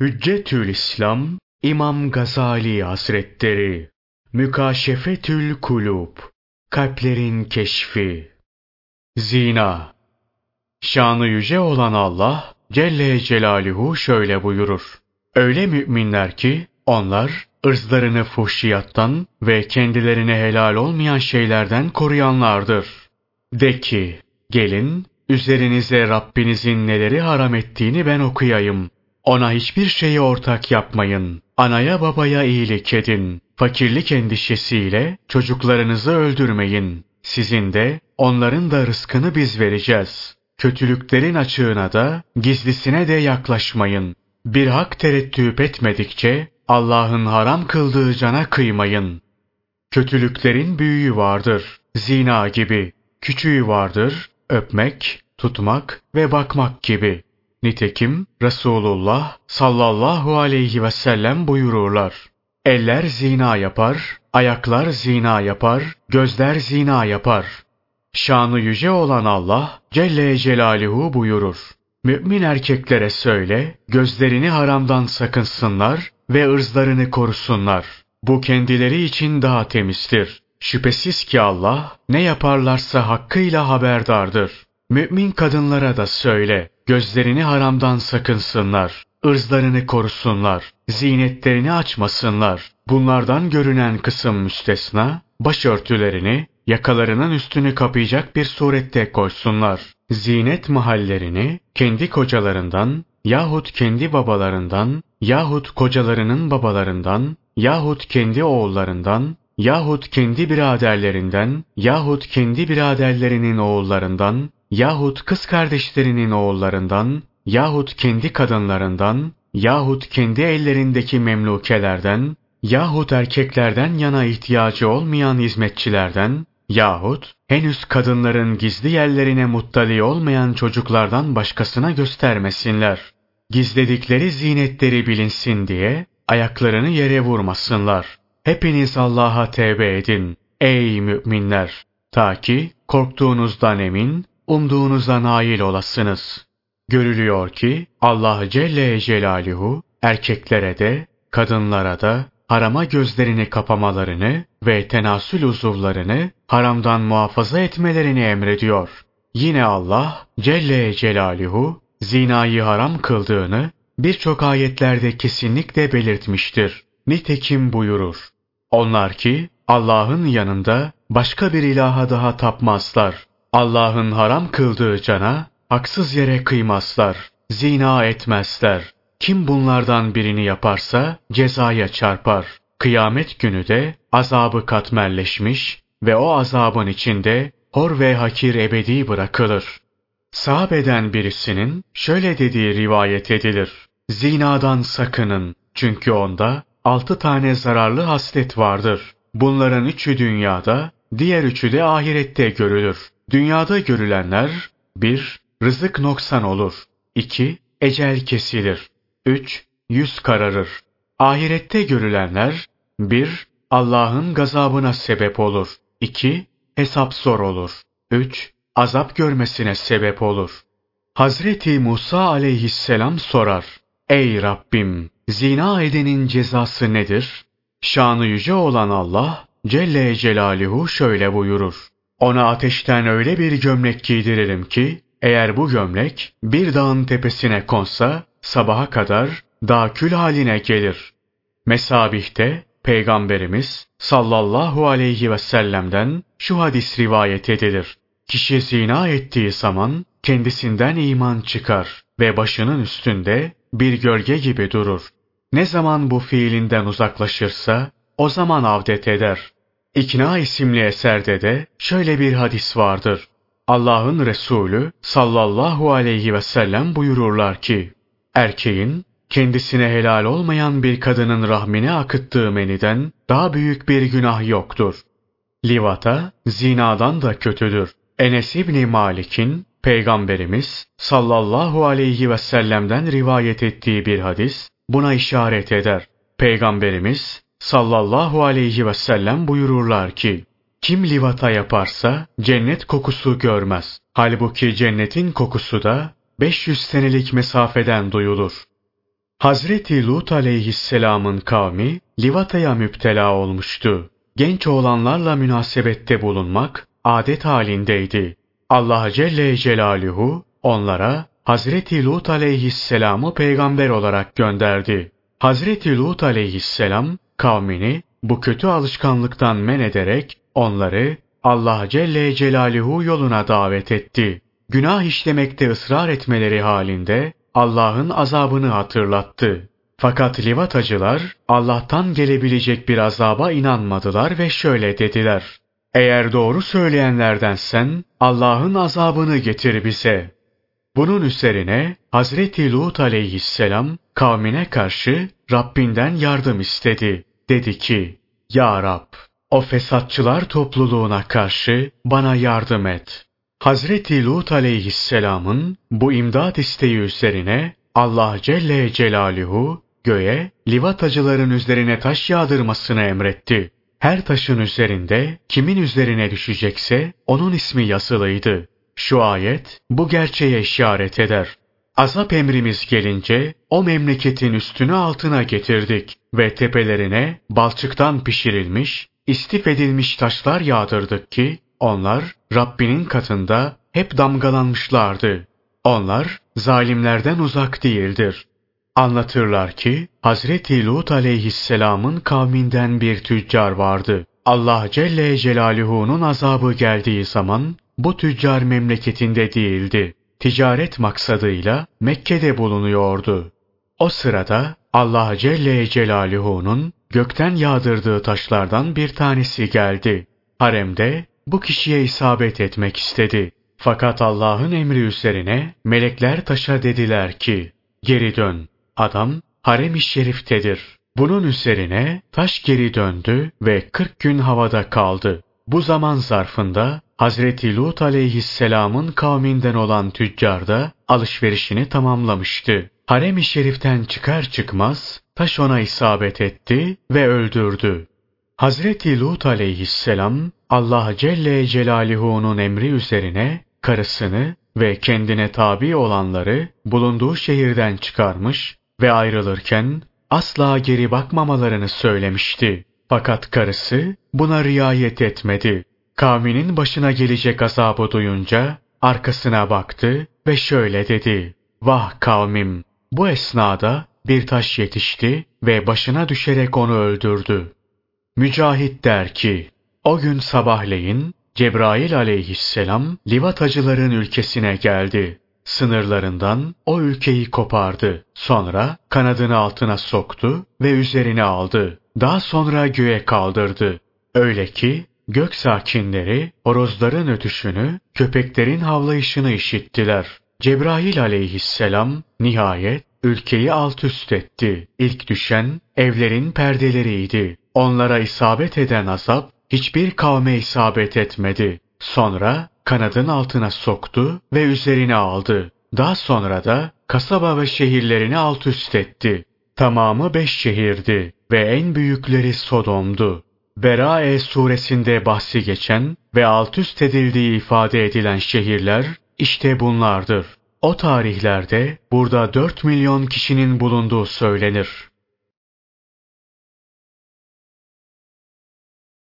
Hüccetül İslam İmam Gazali Hazretleri Mükaşefetül Kulub Kalplerin Keşfi Zina Şanı yüce olan Allah Celle Celaluhu şöyle buyurur. Öyle müminler ki onlar ırzlarını fuhşiyattan ve kendilerine helal olmayan şeylerden koruyanlardır. De ki, gelin üzerinize Rabbinizin neleri haram ettiğini ben okuyayım. Ona hiçbir şeyi ortak yapmayın. Anaya babaya iyilik edin. Fakirlik endişesiyle çocuklarınızı öldürmeyin. Sizin de onların da rızkını biz vereceğiz. Kötülüklerin açığına da gizlisine de yaklaşmayın. Bir hak tereddüt etmedikçe Allah'ın haram kıldığı cana kıymayın. Kötülüklerin büyüğü vardır. Zina gibi. Küçüğü vardır. Öpmek, tutmak ve bakmak gibi. Nitekim Resulullah sallallahu aleyhi ve sellem buyururlar. Eller zina yapar, ayaklar zina yapar, gözler zina yapar. Şanı yüce olan Allah Celle Celaluhu buyurur. Mümin erkeklere söyle, gözlerini haramdan sakınsınlar ve ırzlarını korusunlar. Bu kendileri için daha temizdir. Şüphesiz ki Allah ne yaparlarsa hakkıyla haberdardır. Mümin kadınlara da söyle, gözlerini haramdan sakınsınlar, ırzlarını korusunlar, zinetlerini açmasınlar. Bunlardan görünen kısım müstesna, başörtülerini, yakalarının üstünü kapayacak bir surette koysunlar. Zinet mahallerini kendi kocalarından yahut kendi babalarından yahut kocalarının babalarından yahut kendi oğullarından yahut kendi biraderlerinden yahut kendi biraderlerinin oğullarından yahut kız kardeşlerinin oğullarından yahut kendi kadınlarından yahut kendi ellerindeki memlukelerden yahut erkeklerden yana ihtiyacı olmayan hizmetçilerden yahut henüz kadınların gizli yerlerine muttali olmayan çocuklardan başkasına göstermesinler. Gizledikleri zinetleri bilinsin diye ayaklarını yere vurmasınlar. Hepiniz Allah'a tevbe edin ey müminler ta ki korktuğunuzdan emin, umduğunuza nail olasınız. Görülüyor ki Allah Celle Celaluhu erkeklere de kadınlara da harama gözlerini kapamalarını ve tenasül uzuvlarını haramdan muhafaza etmelerini emrediyor. Yine Allah Celle Celaluhu zinayı haram kıldığını birçok ayetlerde kesinlikle belirtmiştir. Nitekim buyurur. Onlar ki Allah'ın yanında başka bir ilaha daha tapmazlar. Allah'ın haram kıldığı cana haksız yere kıymazlar. Zina etmezler. Kim bunlardan birini yaparsa cezaya çarpar. Kıyamet günü de azabı katmerleşmiş ve o azabın içinde hor ve hakir ebedi bırakılır. Sahabeden birisinin şöyle dediği rivayet edilir. Zinadan sakının çünkü onda altı tane zararlı haslet vardır. Bunların üçü dünyada, diğer üçü de ahirette görülür. Dünyada görülenler 1. Rızık noksan olur. 2. Ecel kesilir. 3. Yüz kararır. Ahirette görülenler 1. Allah'ın gazabına sebep olur. 2. Hesap zor olur. 3. Azap görmesine sebep olur. Hazreti Musa aleyhisselam sorar. Ey Rabbim! Zina edenin cezası nedir? Şanı yüce olan Allah Celle Celaluhu şöyle buyurur. Ona ateşten öyle bir gömlek giydiririm ki, eğer bu gömlek bir dağın tepesine konsa, sabaha kadar dağ kül haline gelir. Mesabih'te Peygamberimiz sallallahu aleyhi ve sellem'den şu hadis rivayet edilir. Kişi zina ettiği zaman kendisinden iman çıkar ve başının üstünde bir gölge gibi durur. Ne zaman bu fiilinden uzaklaşırsa o zaman avdet eder. İkna isimli eserde de şöyle bir hadis vardır. Allah'ın Resulü sallallahu aleyhi ve sellem buyururlar ki, erkeğin kendisine helal olmayan bir kadının rahmine akıttığı meniden daha büyük bir günah yoktur. Livata, zinadan da kötüdür. Enes İbni Malik'in Peygamberimiz sallallahu aleyhi ve sellem'den rivayet ettiği bir hadis buna işaret eder. Peygamberimiz sallallahu aleyhi ve sellem buyururlar ki, kim livata yaparsa cennet kokusu görmez. Halbuki cennetin kokusu da 500 senelik mesafeden duyulur. Hazreti Lut aleyhisselamın kavmi livataya müptela olmuştu. Genç oğlanlarla münasebette bulunmak adet halindeydi. Allah Celle Celaluhu onlara Hazreti Lut aleyhisselamı peygamber olarak gönderdi. Hazreti Lut aleyhisselam kavmini bu kötü alışkanlıktan men ederek onları Allah Celle Celaluhu yoluna davet etti. Günah işlemekte ısrar etmeleri halinde Allah'ın azabını hatırlattı. Fakat livatacılar Allah'tan gelebilecek bir azaba inanmadılar ve şöyle dediler. Eğer doğru söyleyenlerdensen Allah'ın azabını getir bize. Bunun üzerine Hazreti Lut aleyhisselam kavmine karşı Rabbinden yardım istedi. Dedi ki, Ya Rab, o fesatçılar topluluğuna karşı bana yardım et. Hazreti Lut aleyhisselamın bu imdat isteği üzerine Allah Celle Celaluhu göğe livatacıların üzerine taş yağdırmasını emretti. Her taşın üzerinde kimin üzerine düşecekse onun ismi yazılıydı. Şu ayet bu gerçeğe işaret eder. Azap emrimiz gelince o memleketin üstünü altına getirdik ve tepelerine balçıktan pişirilmiş, istif edilmiş taşlar yağdırdık ki onlar Rabbinin katında hep damgalanmışlardı. Onlar zalimlerden uzak değildir. Anlatırlar ki Hazreti Lut aleyhisselamın kavminden bir tüccar vardı. Allah Celle Celaluhu'nun azabı geldiği zaman bu tüccar memleketinde değildi. Ticaret maksadıyla Mekke'de bulunuyordu. O sırada Allah Celle Celaluhu'nun gökten yağdırdığı taşlardan bir tanesi geldi. Haremde bu kişiye isabet etmek istedi. Fakat Allah'ın emri üzerine melekler taşa dediler ki, geri dön, adam harem-i şeriftedir. Bunun üzerine taş geri döndü ve 40 gün havada kaldı. Bu zaman zarfında Hazreti Lut aleyhisselamın kavminden olan tüccar da alışverişini tamamlamıştı. Harem-i şeriften çıkar çıkmaz taş ona isabet etti ve öldürdü. Hazreti Lut aleyhisselam Allah Celle Celaluhu'nun emri üzerine karısını ve kendine tabi olanları bulunduğu şehirden çıkarmış ve ayrılırken asla geri bakmamalarını söylemişti. Fakat karısı buna riayet etmedi. Kavminin başına gelecek azabı duyunca arkasına baktı ve şöyle dedi. Vah kavmim! Bu esnada bir taş yetişti ve başına düşerek onu öldürdü. Mücahit der ki, o gün sabahleyin Cebrail aleyhisselam livatacıların ülkesine geldi. Sınırlarından o ülkeyi kopardı. Sonra kanadını altına soktu ve üzerine aldı. Daha sonra göğe kaldırdı. Öyle ki gök sakinleri horozların ötüşünü, köpeklerin havlayışını işittiler. Cebrail aleyhisselam nihayet ülkeyi alt üst etti. İlk düşen evlerin perdeleriydi. Onlara isabet eden azap hiçbir kavme isabet etmedi. Sonra kanadın altına soktu ve üzerine aldı. Daha sonra da kasaba ve şehirlerini alt üst etti. Tamamı beş şehirdi ve en büyükleri Sodom'du. Berae suresinde bahsi geçen ve alt üst edildiği ifade edilen şehirler işte bunlardır. O tarihlerde burada 4 milyon kişinin bulunduğu söylenir.